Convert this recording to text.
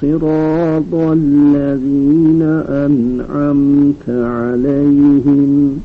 صراط الذين أنعمت عليهم